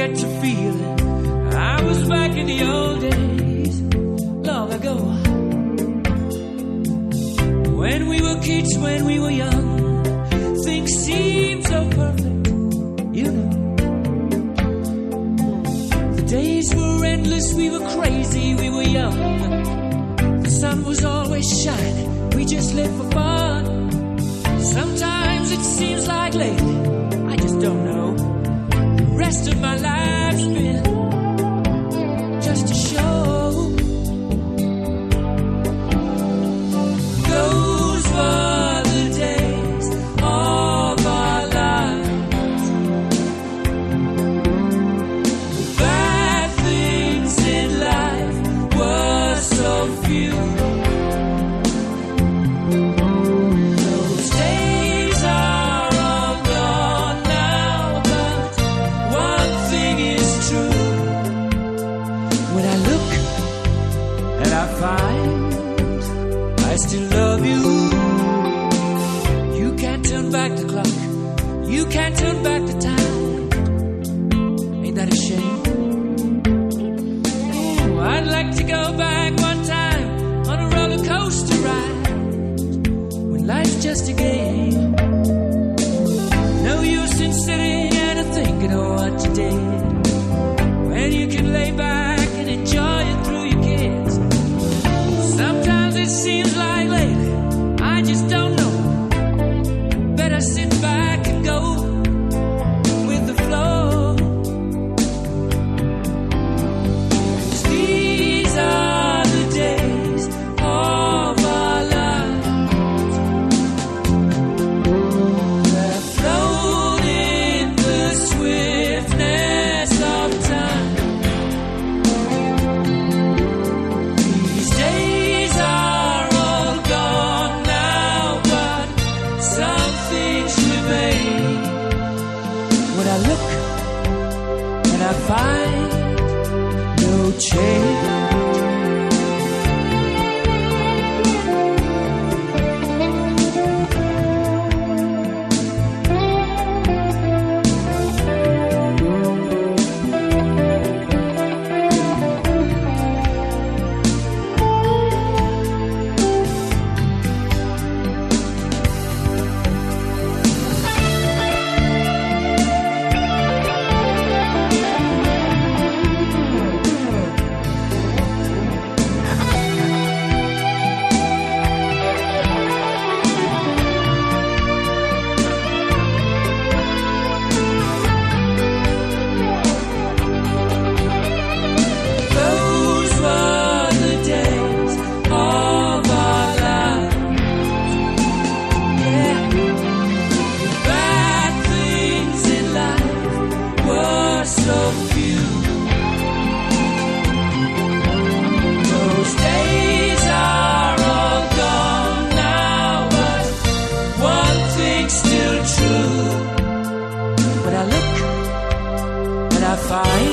get to feeling I was back in the old days, long ago. When we were kids, when we were young, things seemed so perfect, you know. The days were endless, we were crazy, we were young. The sun was always shining, we just lived for fun. Sometimes it seems like lately, rest of my life's and I find I still love you. You can't turn back the clock, you can't turn back the time. Ain't that a shame? Ooh, I'd like to go back one time on a roller coaster ride when life's just a game. No use in sitting and thinking of what you did. When I look and I find no change. see what I look, what I find.